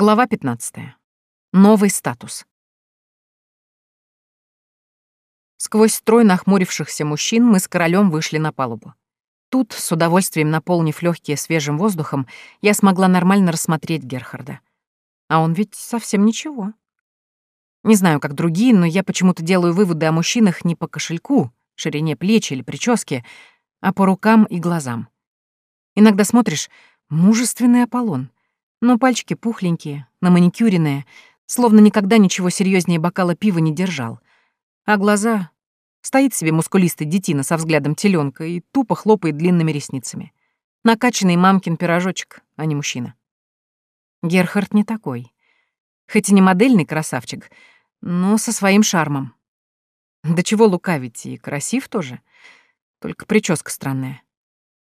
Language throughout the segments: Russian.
Глава 15. Новый статус. Сквозь строй нахмурившихся мужчин мы с королем вышли на палубу. Тут, с удовольствием наполнив легкие свежим воздухом, я смогла нормально рассмотреть Герхарда. А он ведь совсем ничего. Не знаю, как другие, но я почему-то делаю выводы о мужчинах не по кошельку, ширине плеч или прическе, а по рукам и глазам. Иногда смотришь — мужественный Аполлон, но пальчики пухленькие, на маникюренные, словно никогда ничего серьезнее бокала пива не держал. А глаза... Стоит себе мускулистый детина со взглядом теленка и тупо хлопает длинными ресницами. Накачанный мамкин пирожочек, а не мужчина. Герхард не такой. Хоть и не модельный красавчик, но со своим шармом. Да чего лукавить, и красив тоже. Только прическа странная.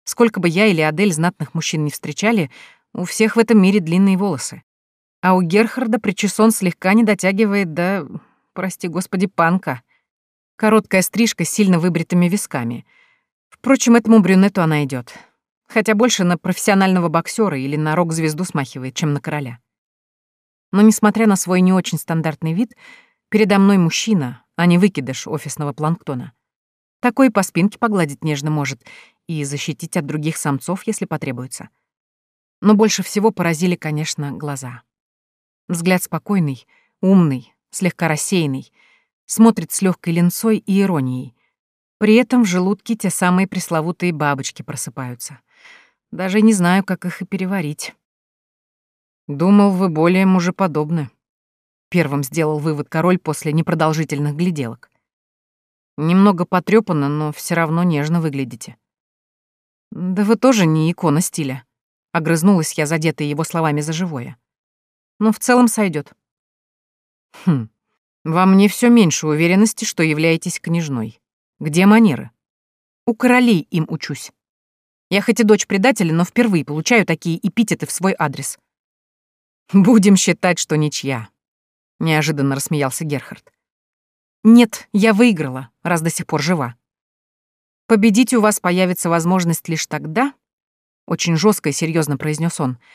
Сколько бы я или Адель знатных мужчин не встречали, у всех в этом мире длинные волосы. А у Герхарда причесон слегка не дотягивает до, прости господи, панка. Короткая стрижка с сильно выбритыми висками. Впрочем, этому брюнету она идет, Хотя больше на профессионального боксера или на рок-звезду смахивает, чем на короля. Но несмотря на свой не очень стандартный вид, передо мной мужчина, а не выкидыш офисного планктона. Такой по спинке погладить нежно может и защитить от других самцов, если потребуется. Но больше всего поразили, конечно, глаза. Взгляд спокойный, умный, слегка рассеянный, смотрит с легкой линцой и иронией. При этом в желудке те самые пресловутые бабочки просыпаются. Даже не знаю, как их и переварить. «Думал, вы более мужеподобны», — первым сделал вывод король после непродолжительных гляделок. «Немного потрёпано, но все равно нежно выглядите». «Да вы тоже не икона стиля», — огрызнулась я, задетая его словами за живое. «Но в целом сойдет. «Хм, во мне все меньше уверенности, что являетесь княжной. Где манеры?» «У королей им учусь. Я хоть и дочь предателя, но впервые получаю такие эпитеты в свой адрес». «Будем считать, что ничья», — неожиданно рассмеялся Герхард. «Нет, я выиграла, раз до сих пор жива. Победить у вас появится возможность лишь тогда, — очень жестко и серьезно произнес он, —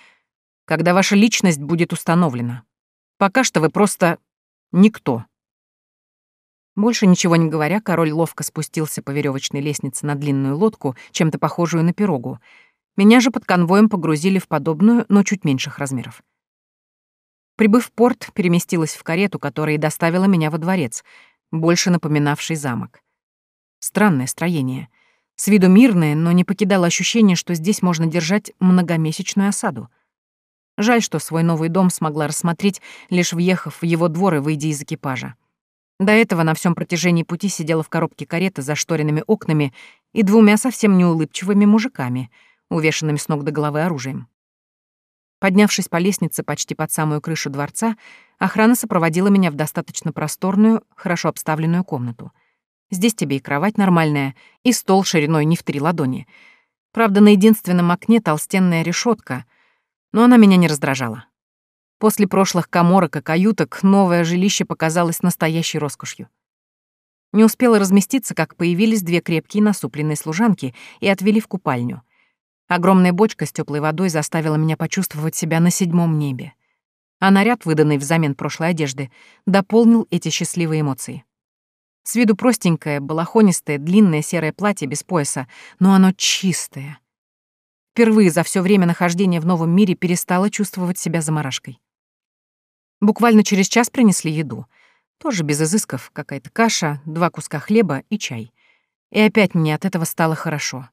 когда ваша личность будет установлена. Пока что вы просто никто». Больше ничего не говоря, король ловко спустился по веревочной лестнице на длинную лодку, чем-то похожую на пирогу. Меня же под конвоем погрузили в подобную, но чуть меньших размеров. Прибыв в порт, переместилась в карету, которая и доставила меня во дворец, больше напоминавший замок. Странное строение. С виду мирное, но не покидало ощущение, что здесь можно держать многомесячную осаду. Жаль, что свой новый дом смогла рассмотреть, лишь въехав в его двор и выйдя из экипажа. До этого на всем протяжении пути сидела в коробке кареты за шторенными окнами и двумя совсем неулыбчивыми мужиками, увешанными с ног до головы оружием. Поднявшись по лестнице почти под самую крышу дворца, охрана сопроводила меня в достаточно просторную, хорошо обставленную комнату. Здесь тебе и кровать нормальная, и стол шириной не в три ладони. Правда, на единственном окне толстенная решетка, но она меня не раздражала. После прошлых коморок и каюток новое жилище показалось настоящей роскошью. Не успела разместиться, как появились две крепкие насупленные служанки и отвели в купальню — Огромная бочка с теплой водой заставила меня почувствовать себя на седьмом небе. А наряд, выданный взамен прошлой одежды, дополнил эти счастливые эмоции. С виду простенькое, балахонистое, длинное серое платье без пояса, но оно чистое. Впервые за все время нахождения в новом мире перестала чувствовать себя заморашкой. Буквально через час принесли еду. Тоже без изысков, какая-то каша, два куска хлеба и чай. И опять мне от этого стало хорошо.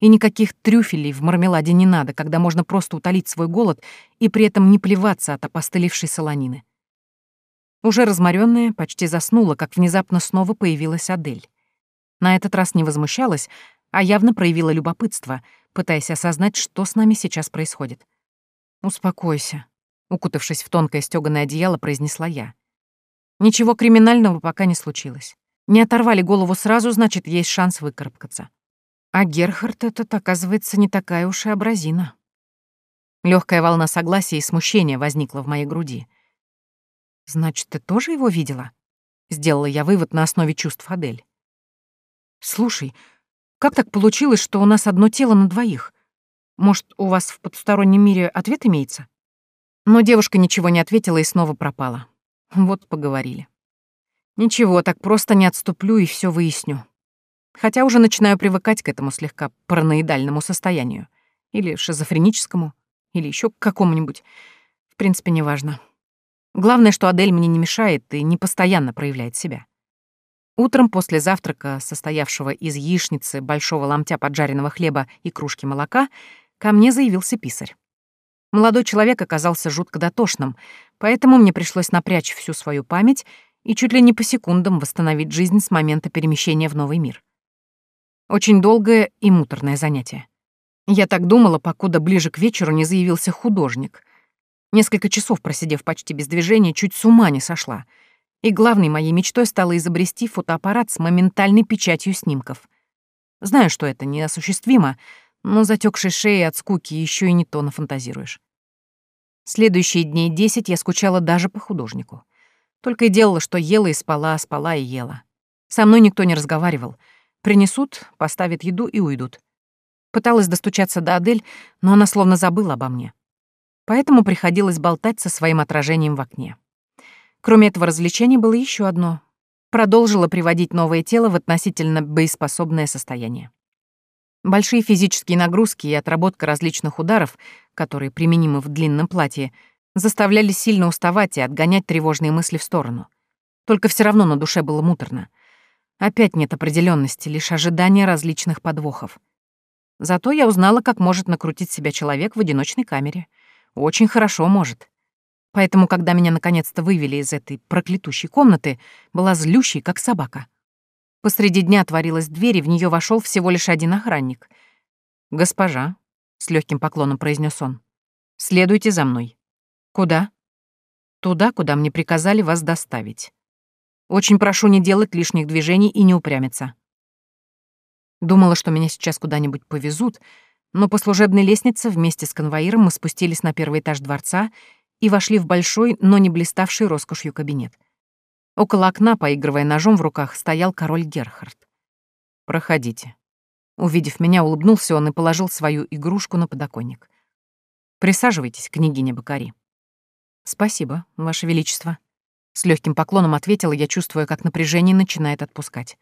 И никаких трюфелей в мармеладе не надо, когда можно просто утолить свой голод и при этом не плеваться от опостылевшей солонины. Уже разморённая, почти заснула, как внезапно снова появилась Адель. На этот раз не возмущалась, а явно проявила любопытство, пытаясь осознать, что с нами сейчас происходит. «Успокойся», — укутавшись в тонкое стёганое одеяло, произнесла я. «Ничего криминального пока не случилось. Не оторвали голову сразу, значит, есть шанс выкарабкаться. А Герхард этот, оказывается, не такая уж и образина. Легкая волна согласия и смущения возникла в моей груди. «Значит, ты тоже его видела?» Сделала я вывод на основе чувств Адель. «Слушай, как так получилось, что у нас одно тело на двоих? Может, у вас в потустороннем мире ответ имеется?» Но девушка ничего не ответила и снова пропала. Вот поговорили. Ничего, так просто не отступлю и все выясню. Хотя уже начинаю привыкать к этому слегка параноидальному состоянию. Или шизофреническому, или еще к какому-нибудь. В принципе, неважно. Главное, что Адель мне не мешает и не постоянно проявляет себя. Утром после завтрака, состоявшего из яичницы, большого ломтя поджаренного хлеба и кружки молока, ко мне заявился писарь. Молодой человек оказался жутко дотошным, поэтому мне пришлось напрячь всю свою память и чуть ли не по секундам восстановить жизнь с момента перемещения в новый мир. Очень долгое и муторное занятие. Я так думала, покуда ближе к вечеру не заявился художник. Несколько часов просидев почти без движения, чуть с ума не сошла. И главной моей мечтой стало изобрести фотоаппарат с моментальной печатью снимков. Знаю, что это неосуществимо, но затекшей шеей от скуки еще и не то нафантазируешь. Следующие дней десять я скучала даже по художнику. Только и делала, что ела и спала, спала и ела. Со мной никто не разговаривал. Принесут, поставят еду и уйдут. Пыталась достучаться до Адель, но она словно забыла обо мне. Поэтому приходилось болтать со своим отражением в окне. Кроме этого развлечения было еще одно. Продолжила приводить новое тело в относительно боеспособное состояние. Большие физические нагрузки и отработка различных ударов, которые применимы в длинном платье, заставляли сильно уставать и отгонять тревожные мысли в сторону. Только все равно на душе было муторно. Опять нет определенности, лишь ожидание различных подвохов. Зато я узнала, как может накрутить себя человек в одиночной камере. Очень хорошо может. Поэтому, когда меня наконец-то вывели из этой проклятущей комнаты, была злющей, как собака. Посреди дня отворилась дверь, и в нее вошел всего лишь один охранник. «Госпожа», — с легким поклоном произнес он, — «следуйте за мной». «Куда?» «Туда, куда мне приказали вас доставить. Очень прошу не делать лишних движений и не упрямиться». Думала, что меня сейчас куда-нибудь повезут, но по служебной лестнице вместе с конвоиром мы спустились на первый этаж дворца и вошли в большой, но не блиставший роскошью кабинет. Около окна, поигрывая ножом в руках, стоял король Герхард. «Проходите». Увидев меня, улыбнулся он и положил свою игрушку на подоконник. «Присаживайтесь, княгиня Бакари». «Спасибо, Ваше Величество». С легким поклоном ответила я, чувствуя, как напряжение начинает отпускать.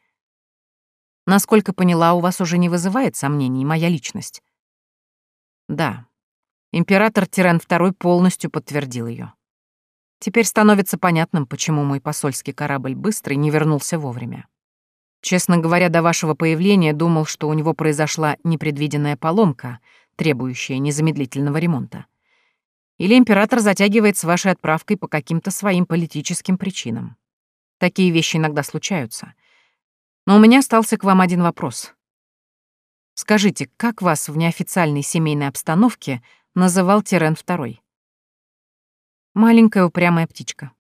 «Насколько поняла, у вас уже не вызывает сомнений моя личность?» «Да». Император Тирен II полностью подтвердил ее. Теперь становится понятным, почему мой посольский корабль быстрый не вернулся вовремя. Честно говоря, до вашего появления думал, что у него произошла непредвиденная поломка, требующая незамедлительного ремонта. Или император затягивает с вашей отправкой по каким-то своим политическим причинам. Такие вещи иногда случаются. Но у меня остался к вам один вопрос. Скажите, как вас в неофициальной семейной обстановке называл Тирен II? Маленькая упрямая птичка.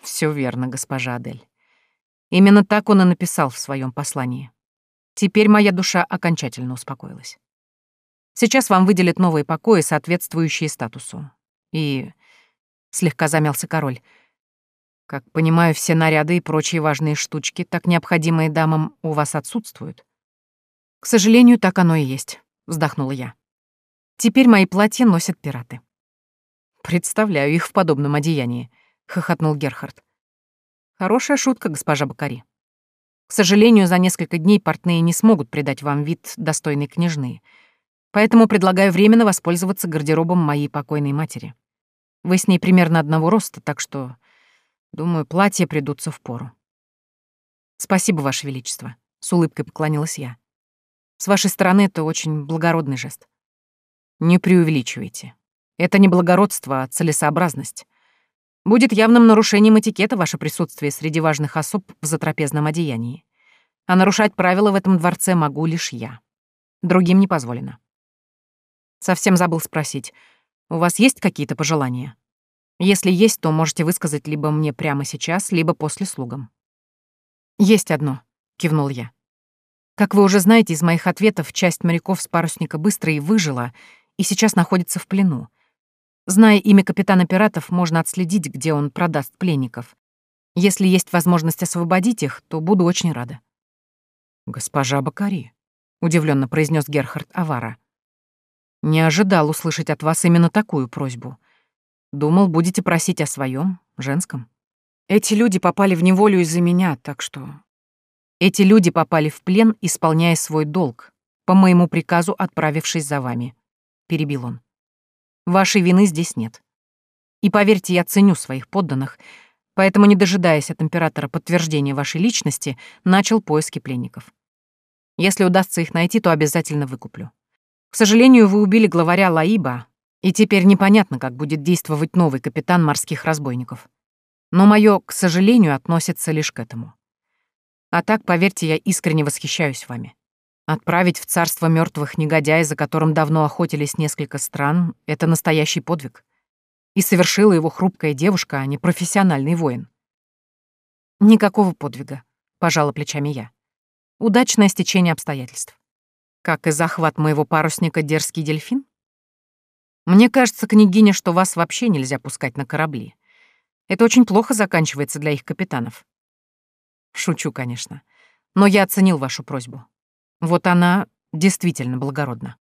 Все верно, госпожа Адель. Именно так он и написал в своем послании. Теперь моя душа окончательно успокоилась. Сейчас вам выделят новые покои, соответствующие статусу. И... Слегка замялся король. Как понимаю, все наряды и прочие важные штучки, так необходимые дамам, у вас отсутствуют. К сожалению, так оно и есть, вздохнула я. Теперь мои платья носят пираты. Представляю их в подобном одеянии, хохотнул Герхард. Хорошая шутка, госпожа Бакари. К сожалению, за несколько дней портные не смогут придать вам вид достойной княжны, поэтому предлагаю временно воспользоваться гардеробом моей покойной матери. Вы с ней примерно одного роста, так что, думаю, платья придутся в пору. Спасибо, Ваше Величество, с улыбкой поклонилась я. С вашей стороны это очень благородный жест. Не преувеличивайте. Это не благородство, а целесообразность. Будет явным нарушением этикета ваше присутствие среди важных особ в затрапезном одеянии. А нарушать правила в этом дворце могу лишь я. Другим не позволено. Совсем забыл спросить, у вас есть какие-то пожелания? Если есть, то можете высказать либо мне прямо сейчас, либо после слугам. «Есть одно», — кивнул я. «Как вы уже знаете из моих ответов, часть моряков с парусника быстро и выжила и сейчас находится в плену. Зная имя капитана пиратов, можно отследить, где он продаст пленников. Если есть возможность освободить их, то буду очень рада. «Госпожа Бакари», — удивленно произнес Герхард Авара. «Не ожидал услышать от вас именно такую просьбу. Думал, будете просить о своем, женском. Эти люди попали в неволю из-за меня, так что... Эти люди попали в плен, исполняя свой долг, по моему приказу отправившись за вами», — перебил он. «Вашей вины здесь нет. И поверьте, я ценю своих подданных, поэтому, не дожидаясь от императора подтверждения вашей личности, начал поиски пленников. Если удастся их найти, то обязательно выкуплю. К сожалению, вы убили главаря Лаиба, и теперь непонятно, как будет действовать новый капитан морских разбойников. Но мое, к сожалению, относится лишь к этому. А так, поверьте, я искренне восхищаюсь вами. Отправить в царство мертвых негодяя, за которым давно охотились несколько стран, — это настоящий подвиг. И совершила его хрупкая девушка, а не профессиональный воин. Никакого подвига, — пожала плечами я. Удачное стечение обстоятельств. Как и захват моего парусника «Дерзкий дельфин»? Мне кажется, княгиня, что вас вообще нельзя пускать на корабли. Это очень плохо заканчивается для их капитанов. Шучу, конечно. Но я оценил вашу просьбу. Вот она действительно благородна.